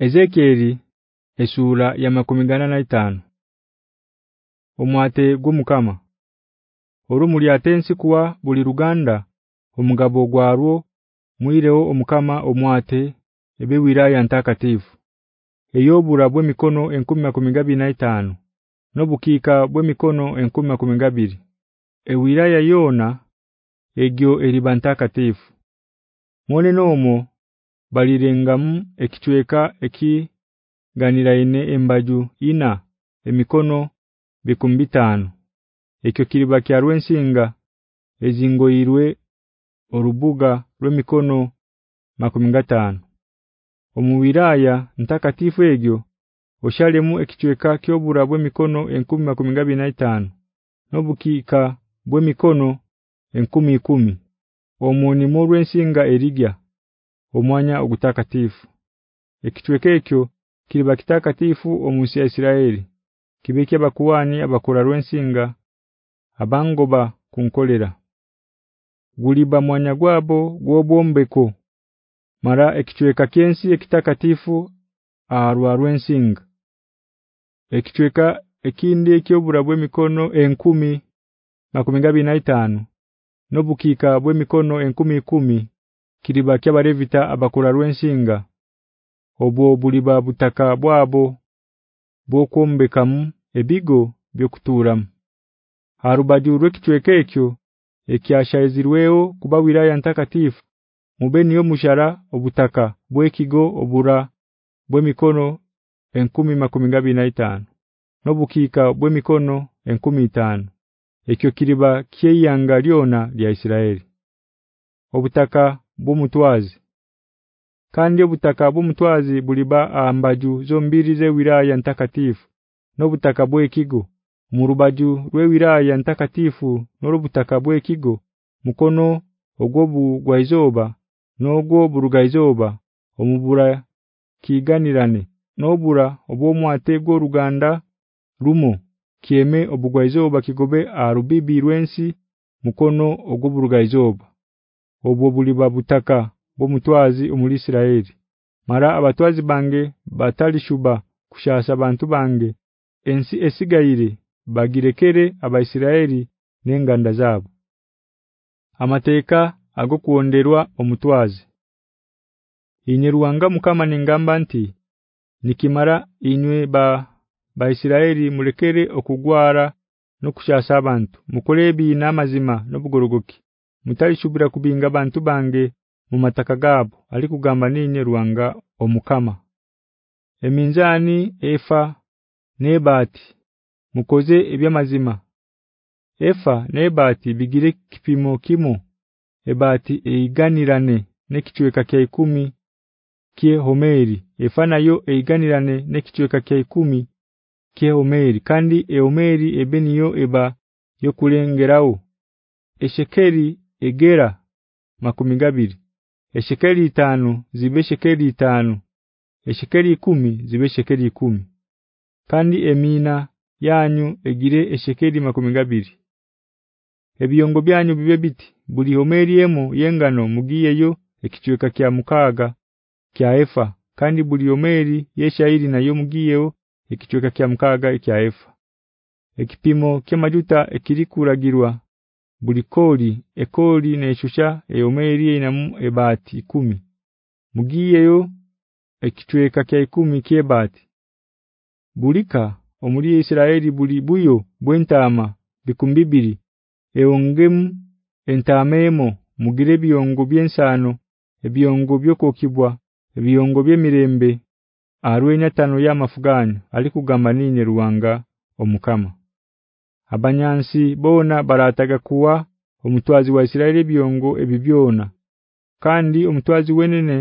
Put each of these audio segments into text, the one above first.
Ezekieli esura ya 15 Omwate gumukama Orumuli atensi kuwa buli ruganda omugabo gwarwo muireo omukama omwate ebe wiraya ntakatifu eyobura bwe mikono 1015 nobukika bwe mikono 1012 ewiraya yona egyo eri bantakatifu Mone nomo balirengamu ekichweka eki ganiraine embaju ina emikono bikumbitano ekyo kiriba kya rwensinga ezingoirwe orubuga rw'emikono 15 omuwiraya ntakatifu egyo oshalemu ekichweka kyobura bwe mikono 1015 nobukika bwe mikono 1010 omuni morwensinga erigya omwanya ogutakatifu. Ekichweke ekyo kiriba kitakatifu omunsi ya Isiraeli kibeke abakuwani abakora rwensinga abangoba kunkolera guliba mwanya gwabo gwobombeko mara ekichweka kensi ekitakatifu arwa rwensinga ekichweka ekindi ekyobura bwe mikono enkumi makumingabi na itano nobukika bwe mikono enkumi ikumi kiriba kyabarevita abakura rwensinga obwo buliba butaka bwabo bokombekamu ebigo byokuturamu harubaju rwekitweke ekyo ekyashayizirweo kuba wilaya ntakatifu mubeni yo mushara obutaka bwekigo obura bwemikono enkumi makumingabi na itano nobukika bwe mikono enkumi itano. Ekyo kiriba kyeyanga lyona lya Isiraeli. Obutaka bumutwazi kandi obutaka bumutwazi buliba ambaju zombiri ze wilaya ntakatifu nobutaka bwekigo murubaju rwewiraya ntakatifu norubutaka bwekigo mukono ogwobu gwaizoba nogwo burugaizoba omubura kiganirane nobura obwomwate gwo ruganda rumo kieme obugwaizoba kigobe arubibi rwensi mukono oguburugaizoba obwo buliba butaka bomutwazi omuli Isiraeli mara abatwazi bange batali shuba kushasa abantu bange ensi esigaire bagirekere abaisiraeli nenganda zabo amateeka agokuonderwa omutwazi. Inyeruwanga mukama ningamba nti nikimara inywe ba baisiraeli mulekere okugwara no kushasa abantu mukolebi namazima nobugorogoki mutali shubira kubinga bantu bange mu mataka gabo alikugamba ninye ruwanga omukama. Eminjani efa nebati mukoze ebyamazima. Efa nebati bigire kipimo kimo. Ebati eiganirane nekichweka kya 10 kie homeri. Efana yo eiganirane nekichweka kya 10 kie homeri. Kandi eomeri ebeniyo eba yokulengerao eshekeri egera makumi gabiri. Eshekeli 5 zibe shekeli 5 eshekeli 10 zibe shekeli 10 kandi emina yanyu egire eshekeli makumi gabiri. Ebiyongo byanyu bibe biti buli homeriemo yengano mugiyeyo ekichweka kya mukaga kya efa. Kandi buli homeri yeshairi nayo mugiyeyo ekichweka kya mukaga kya efa. Ekipimo kemajuta ekirikuragirwa buli koli ekoli neshusha eyomeri inamu ebati 10 mugiyeyo ekichweka kya 10 kiebati bulika omuli Isiraeli buli buyo bwentama bikumbibiri eongemu entamemo mugire byongo byensano ebyongo byokokibwa ebyongo byemirembe. Arwenya tano ya mafuganyo alikugamba ninye ruwanga omukama abanyansi bona barataga kuwa omutwazi wa Isiraeli byongo ebibyona kandi omutwazi wenene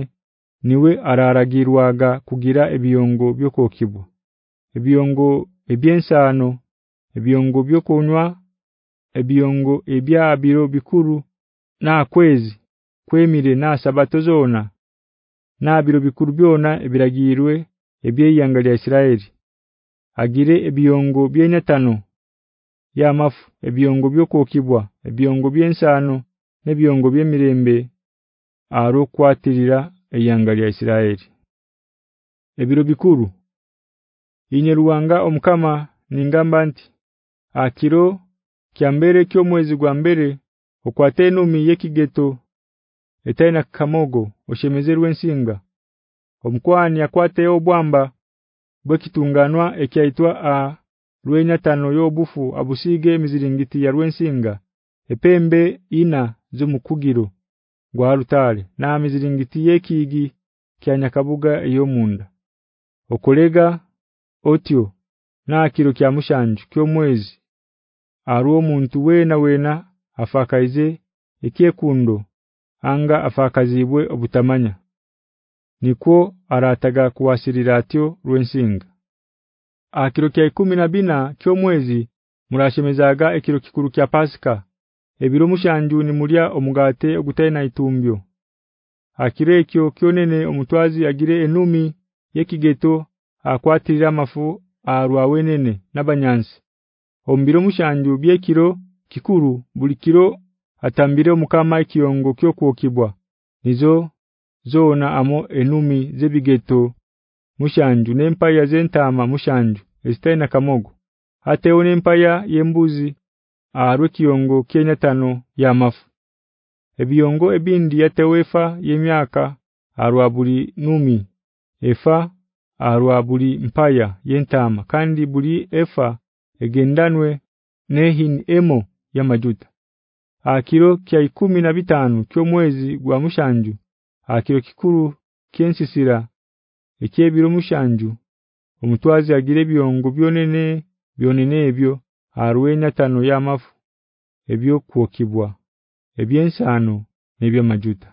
niwe araragirwaga kugira ebiyongo byokokibwa ebiyongo ebyensano ebiyongo byokunywa ebiyongo ebyabiro bikuru na kwezi kwemire na sabato zona na biro bikuru byona ebiragirwe ebyeyangalya Isiraeli. Agire ebiyongo byenyatano ya mafu ebyongo byokokibwa ebyongo byensano nebyongo byemirembe aro kwatirira eyanga lya Isiraeli ebiro bikuru inye ruwanga omukama ningamba nti akiro kyambere kyo mwezi gwa mbere okwatenu yekigeto etaina kamogo oshemezerwe nsinga omkwani akwate obwamba bwekitunganwa ekyaitwa a rwenya tano yobufu abusige emiziringiti ya rwensinga epembe ina zomukugiro gwa rutale na miziringiti yekigi kyanyakabuga iyo munda. Okolega otyo na kiro kya mushanju kyo mwezi. Aruo omuntu wena wena afakaize ekyekundo anga afakazibwe obutamanya. Niko arataga kuwasirira atyo rwensinga akiro kya 12 kyo mwezi murashemezaga ekiro kikuru kya pasika ebiro mushanju ni mulya omugate ogutaina itumbyo. Akirekyo kyonene omutwazi agire enumi yekigeto akwatirira mafu arwa wenene nabanyansi. Ombiro mushanju byekiro kikuru bulikiro atambire omukama ikiyongo kyo kuokibwa nizo zona amo enumi zebigeto mushanju nempaya zentama mushanju ezitaina kamogo. Ateo nempaya yembuzi arukiyongo Kenya tano ya mafu ebiyongo ebindi yatewefa yemyaka arwabuli numi. Efa arwabuli mpaya yentama kandi buli efa egendanwe nehin emo ya majuta akiro kya 15 kyo mwezi gwa mushanju akiro kikuru kyensisira ekyebiro mushanju omutwazi agire byongo byonene byonene ebyo arwenya tano ya mafu ebyo kuokibwa ebyensano nebyo majuta